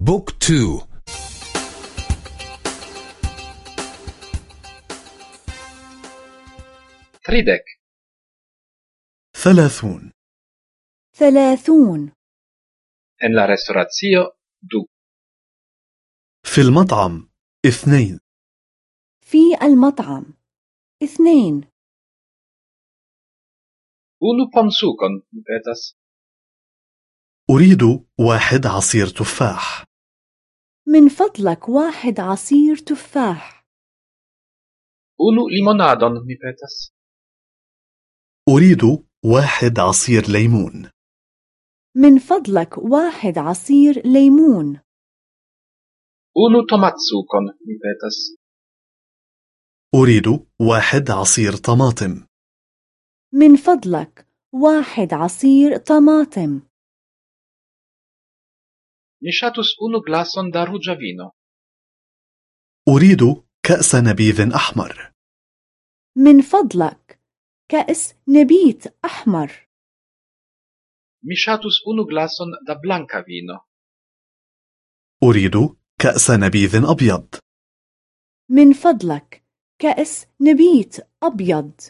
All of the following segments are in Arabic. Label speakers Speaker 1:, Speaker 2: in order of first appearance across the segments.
Speaker 1: بوك تو.
Speaker 2: تريدك
Speaker 3: ثلاثون.
Speaker 4: ثلاثون.
Speaker 2: En la restauracio du.
Speaker 3: في المطعم اثنين.
Speaker 4: في المطعم اثنين.
Speaker 2: Pomsukon mi petas.
Speaker 3: أريد واحد عصير تفاح.
Speaker 4: من فضلك واحد عصير تفاح.
Speaker 2: unu limonadon mi petas
Speaker 3: أريد واحد عصير ليمون.
Speaker 4: من فضلك واحد عصير ليمون.
Speaker 2: unu tomatsukon mi petas
Speaker 3: أريد واحد عصير طماطم.
Speaker 4: من فضلك واحد عصير طماطم.
Speaker 2: Mi ŝatus unu glason da ruĝa
Speaker 3: أريد كأس نبيذ أحمر.
Speaker 4: من فضلك كأس نبيت أحمر.
Speaker 2: مشاتوس أونو غلاسون دا بلانكا فينو.
Speaker 3: أريد كأس نبيذ أبيض.
Speaker 4: من فضلك كأس نبيت أبيض.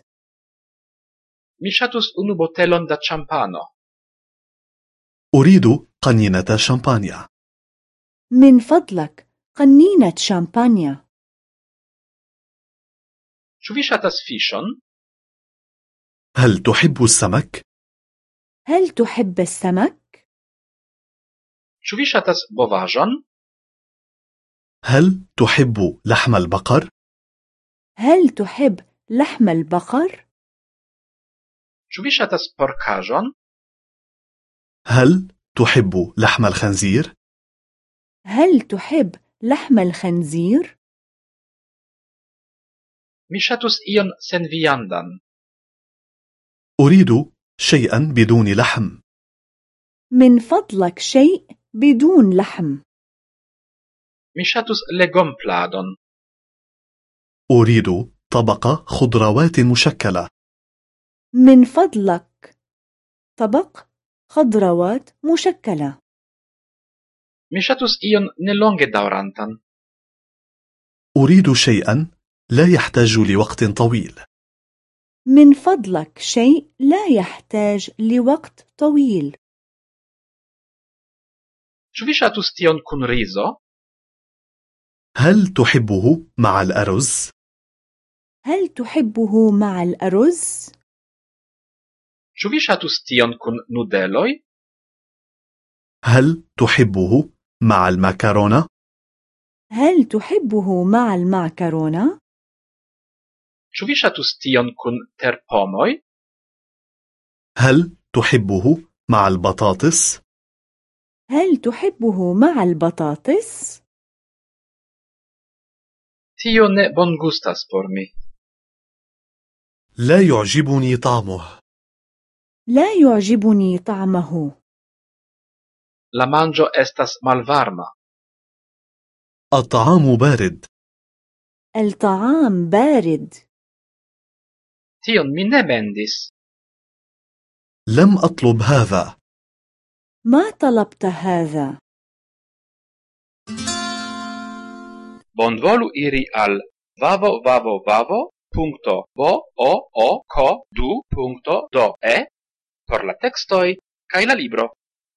Speaker 2: مشاتوس أونو بوتيلون دا تشامبانو.
Speaker 3: أريد قنينة شامبانيا
Speaker 4: من فضلك قنينة شامبانيا
Speaker 2: vi ŝatas fiŝon
Speaker 3: هل تحب السمك؟
Speaker 4: هل تحب السمك؟
Speaker 2: vi ŝatas bovaĵon
Speaker 3: هل تحب لحم البقر؟
Speaker 4: هل تحب لحم البقر؟
Speaker 2: ŝatas porkaĵon
Speaker 3: هل تحب لحم الخنزير؟
Speaker 4: هل تحب لحم الخنزير؟
Speaker 2: mi ŝatus ion senviandan.
Speaker 3: أريد شيئا بدون لحم.
Speaker 4: من فضلك شيء بدون لحم.
Speaker 2: Mi ŝatus legompladon.
Speaker 3: أريد طبق خضروات مشكلة.
Speaker 4: من فضلك طبق خضروات مشكلة
Speaker 2: mi ŝatus ion nelonge daŭrantan.
Speaker 3: أريد شيئا لا يحتاج لوقت طويل.
Speaker 4: من فضلك شيء لا يحتاج لوقت طويل
Speaker 2: ĉu vi ŝatus tion kun rizo?
Speaker 3: هل تحبه مع الأرز؟
Speaker 4: هل تحبه مع الأرز؟
Speaker 2: Ĉu vi ŝatus tion kun nudeloj
Speaker 3: هل تحبه مع المكرونة؟
Speaker 4: هل تحبه مع المعكرونة؟
Speaker 2: ĉu vi ŝatus tion kun terpomoj
Speaker 3: هل تحبه مع البطاطس؟
Speaker 4: هل تحبه مع البطاطس؟
Speaker 2: tio ne bongustas por mi
Speaker 3: لا يعجبني طعمه
Speaker 4: لا يعجبني طعمه
Speaker 2: la manĝo estas malvarma
Speaker 3: الطعام بارد
Speaker 4: الطعام بارد
Speaker 2: tion mi ne mendis
Speaker 3: لم أطلب هذا
Speaker 4: ما طلبت هذا
Speaker 2: bonvolu iri al www.book2.de por la textoi, kaj la libro.